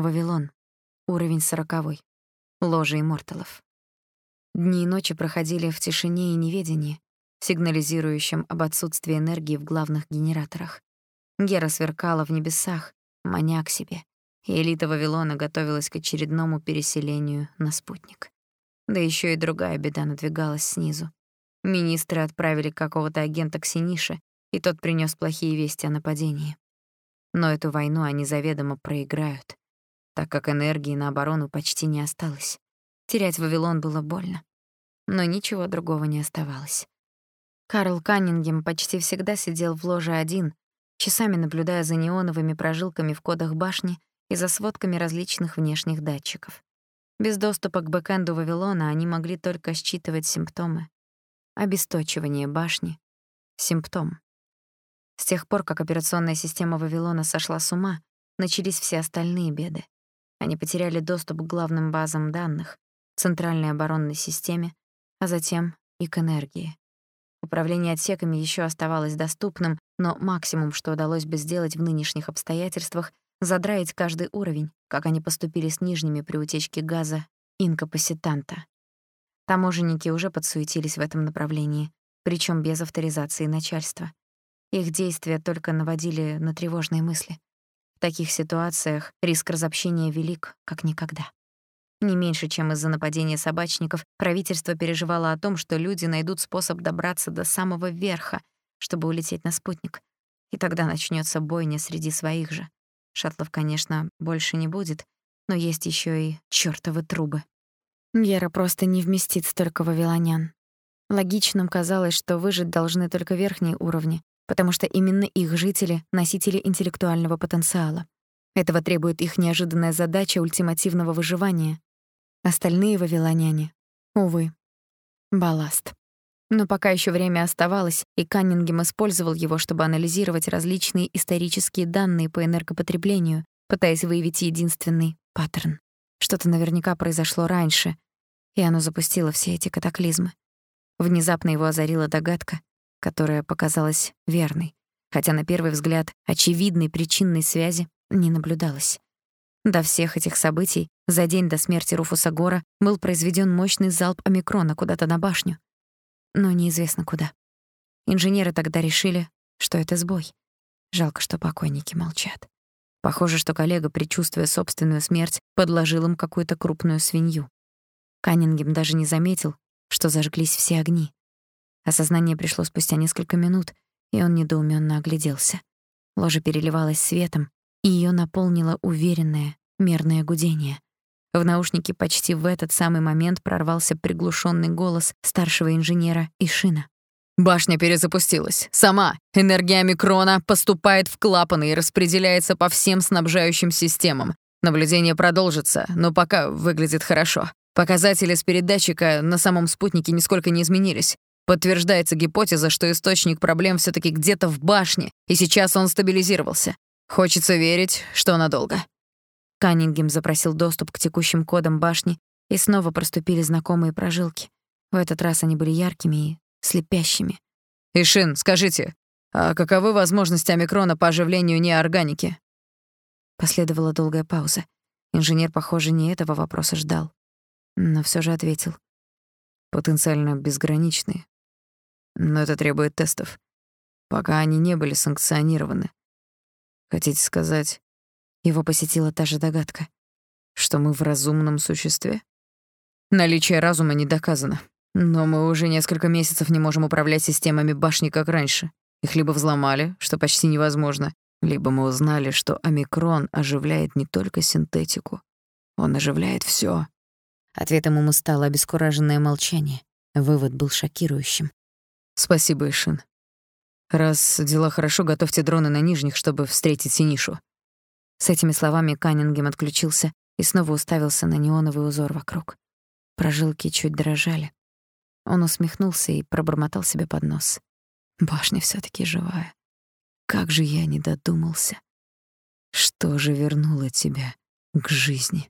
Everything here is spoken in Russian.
Вавилон. Уровень сороковой. Ложа имморталов. Дни и ночи проходили в тишине и неведении, сигнализирующем об отсутствии энергии в главных генераторах. Гера сверкала в небесах, маня к себе, и элита Вавилона готовилась к очередному переселению на спутник. Да еще и другая беда надвигалась снизу. Министры отправили какого-то агента к Синише, и тот принес плохие вести о нападении. Но эту войну они заведомо проиграют, так как энергии на оборону почти не осталось. Терять Вавилон было больно. Но ничего другого не оставалось. Карл Каннингем почти всегда сидел в ложе один, часами наблюдая за неоновыми прожилками в кодах башни и за сводками различных внешних датчиков. Без доступа к бэкэнду Вавилона они могли только считывать симптомы. Обесточивание башни — симптом. С тех пор, как операционная система Вавилона сошла с ума, начались все остальные беды. Они потеряли доступ к главным базам данных, центральной оборонной системе, а затем и к энергии. Управление отсеками еще оставалось доступным, но максимум, что удалось бы сделать в нынешних обстоятельствах, задраить каждый уровень, как они поступили с нижними при утечке газа инкапаситанта. Таможенники уже подсуетились в этом направлении, причем без авторизации начальства. Их действия только наводили на тревожные мысли. В таких ситуациях риск разобщения велик, как никогда. Не меньше, чем из-за нападения собачников, правительство переживало о том, что люди найдут способ добраться до самого верха, чтобы улететь на спутник. И тогда начнется бойня среди своих же. Шаттлов, конечно, больше не будет, но есть еще и чёртовы трубы. Гера просто не вместит столько вавилонян. Логичным казалось, что выжить должны только верхние уровни, потому что именно их жители — носители интеллектуального потенциала. Этого требует их неожиданная задача ультимативного выживания, Остальные вавилоняне, увы, балласт. Но пока еще время оставалось, и Каннингем использовал его, чтобы анализировать различные исторические данные по энергопотреблению, пытаясь выявить единственный паттерн. Что-то наверняка произошло раньше, и оно запустило все эти катаклизмы. Внезапно его озарила догадка, которая показалась верной, хотя на первый взгляд очевидной причинной связи не наблюдалось. До всех этих событий, за день до смерти Руфуса Гора, был произведен мощный залп омикрона куда-то на башню. Но неизвестно куда. Инженеры тогда решили, что это сбой. Жалко, что покойники молчат. Похоже, что коллега, предчувствуя собственную смерть, подложил им какую-то крупную свинью. Каннингем даже не заметил, что зажглись все огни. Осознание пришло спустя несколько минут, и он недоуменно огляделся. Ложа переливалась светом, и её наполнило уверенное, мерное гудение. В наушнике почти в этот самый момент прорвался приглушенный голос старшего инженера Ишина. Башня перезапустилась. Сама. Энергия микрона поступает в клапаны и распределяется по всем снабжающим системам. Наблюдение продолжится, но пока выглядит хорошо. Показатели с передатчика на самом спутнике нисколько не изменились. Подтверждается гипотеза, что источник проблем все таки где-то в башне, и сейчас он стабилизировался. Хочется верить, что надолго. Каннингем запросил доступ к текущим кодам башни, и снова проступили знакомые прожилки. В этот раз они были яркими и слепящими. «Ишин, скажите, а каковы возможности омикрона по оживлению неорганики?» Последовала долгая пауза. Инженер, похоже, не этого вопроса ждал, но все же ответил. «Потенциально безграничные. Но это требует тестов. Пока они не были санкционированы. Хотите сказать, его посетила та же догадка, что мы в разумном существе? Наличие разума не доказано, но мы уже несколько месяцев не можем управлять системами башни, как раньше. Их либо взломали, что почти невозможно, либо мы узнали, что омикрон оживляет не только синтетику. Он оживляет всё. Ответом ему стало обескураженное молчание. Вывод был шокирующим. «Спасибо, Ишин. Раз дела хорошо, готовьте дроны на нижних, чтобы встретить Синишу. С этими словами Каннингем отключился и снова уставился на неоновый узор вокруг. Прожилки чуть дрожали. Он усмехнулся и пробормотал себе под нос. Башня все таки живая. Как же я не додумался. Что же вернуло тебя к жизни?